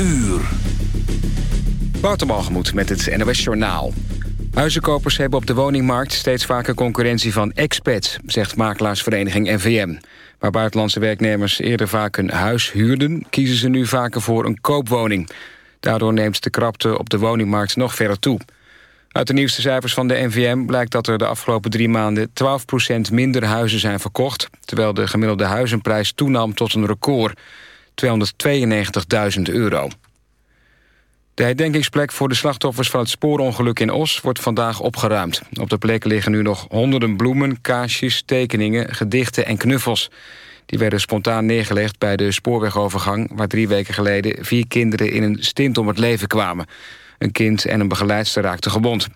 uur. Waterbalgemoed met het NOS Journaal. Huizenkopers hebben op de woningmarkt steeds vaker concurrentie van expats, zegt makelaarsvereniging NVM. Waar buitenlandse werknemers eerder vaak een huis huurden, kiezen ze nu vaker voor een koopwoning. Daardoor neemt de krapte op de woningmarkt nog verder toe. Uit de nieuwste cijfers van de NVM blijkt dat er de afgelopen drie maanden 12% minder huizen zijn verkocht, terwijl de gemiddelde huizenprijs toenam tot een record, 292.000 euro. De herdenkingsplek voor de slachtoffers van het spoorongeluk in Os wordt vandaag opgeruimd. Op de plek liggen nu nog honderden bloemen, kaarsjes, tekeningen, gedichten en knuffels. Die werden spontaan neergelegd bij de spoorwegovergang... waar drie weken geleden vier kinderen in een stint om het leven kwamen. Een kind en een begeleidster raakten gewond.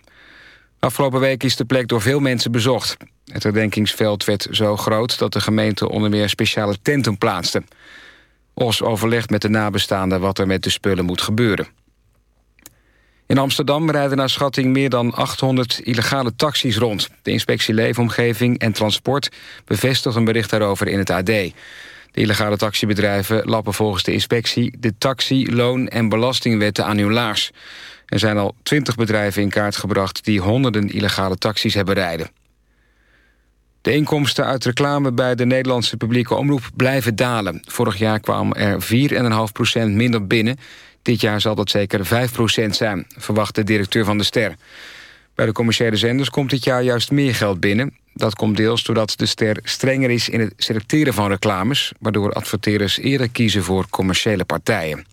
Afgelopen week is de plek door veel mensen bezocht. Het herdenkingsveld werd zo groot dat de gemeente onder meer speciale tenten plaatste. Os overlegt met de nabestaanden wat er met de spullen moet gebeuren. In Amsterdam rijden naar schatting meer dan 800 illegale taxis rond. De inspectie Leefomgeving en Transport bevestigt een bericht daarover in het AD. De illegale taxibedrijven lappen volgens de inspectie... de taxi-, loon- en belastingwetten aan hun laars. Er zijn al 20 bedrijven in kaart gebracht... die honderden illegale taxis hebben rijden. De inkomsten uit reclame bij de Nederlandse publieke omroep blijven dalen. Vorig jaar kwam er 4,5% minder binnen. Dit jaar zal dat zeker 5% zijn, verwacht de directeur van de Ster. Bij de commerciële zenders komt dit jaar juist meer geld binnen. Dat komt deels doordat de Ster strenger is in het selecteren van reclames... waardoor adverteerders eerder kiezen voor commerciële partijen.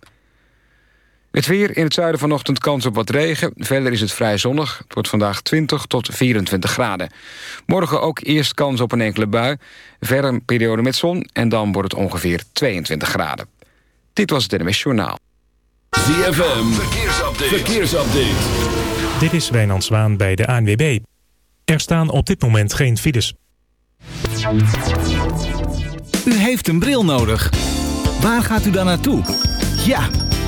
Het weer in het zuiden vanochtend kans op wat regen. Verder is het vrij zonnig. Het wordt vandaag 20 tot 24 graden. Morgen ook eerst kans op een enkele bui. Verder een periode met zon en dan wordt het ongeveer 22 graden. Dit was het NMS Journaal. ZFM, verkeersupdate. verkeersupdate. Dit is Wijnand Zwaan bij de ANWB. Er staan op dit moment geen files. U heeft een bril nodig. Waar gaat u dan naartoe? Ja,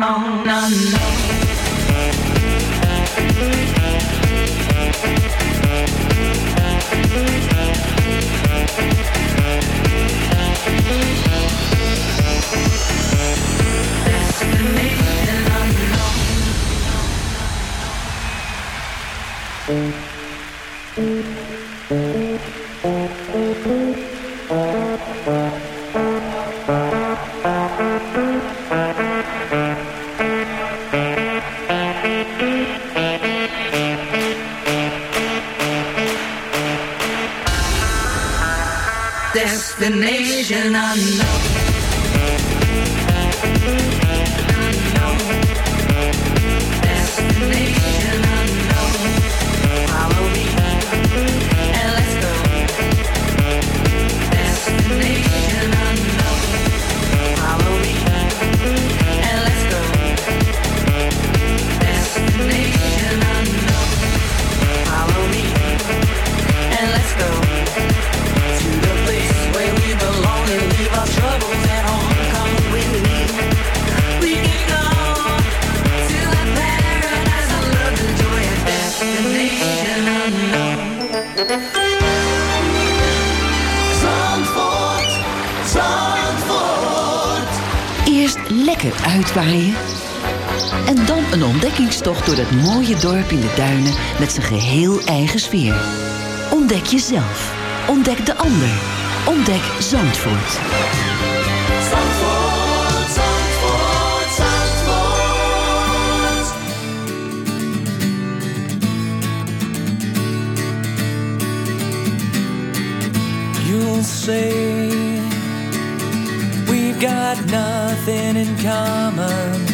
Door dorp in de duinen met zijn geheel eigen sfeer. Ontdek jezelf. Ontdek de ander. Ontdek Zandvoort. Zandvoort, Zandvoort, Zandvoort. You'll say we've got nothing in common.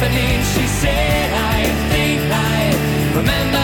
She said, I think I remember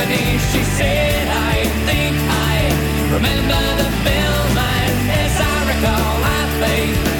company. She said, I think I remember the film, and as I recall, I think.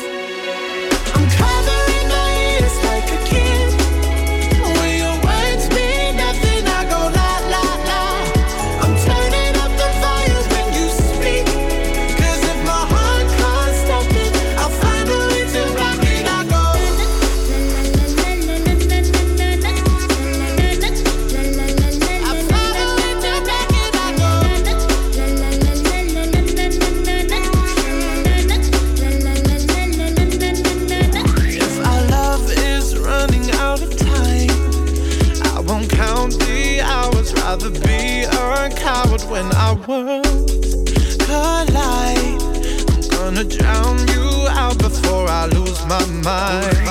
my mind.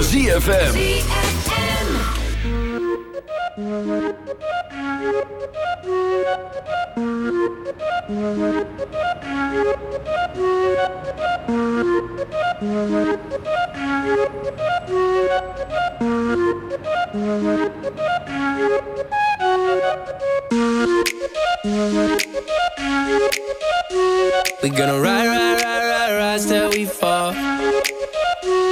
ZFM. We gonna ride, ride, ride, ride, ride till we fall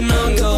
keeping on going